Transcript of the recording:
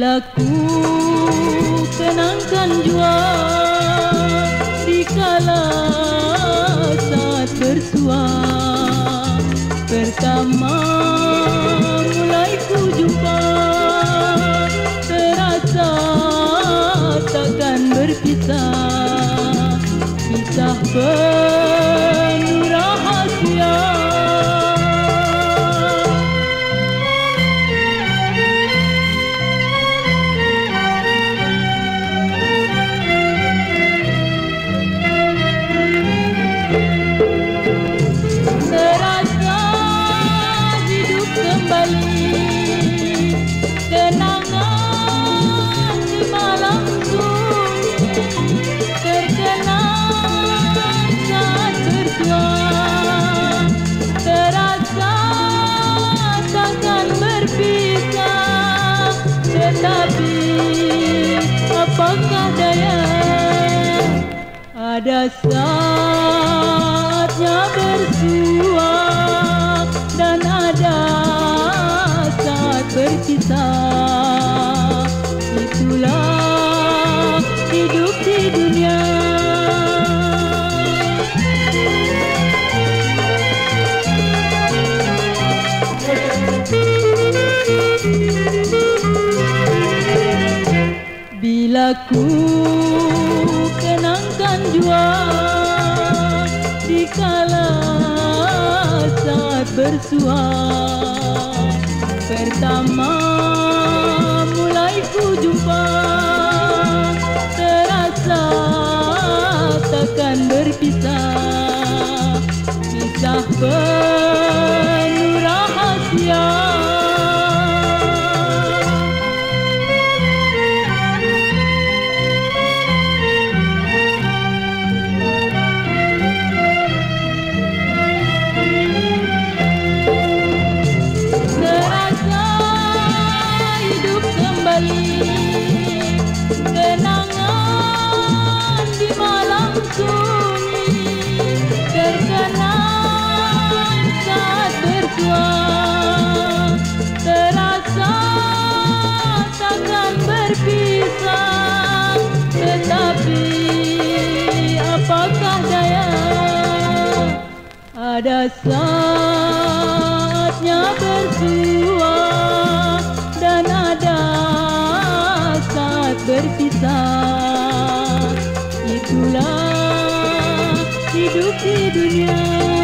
Bila ku kenangkan jua di kala saat bersua pertama daya Ada saatnya bersua Bila ku kenangkan jua di kala saat bersua. Pertama mulai ku jumpa terasa takkan berpisah. Kisah penuh ada saatnya bersua dan ada saat berpisah. Itulah hidup di dunia.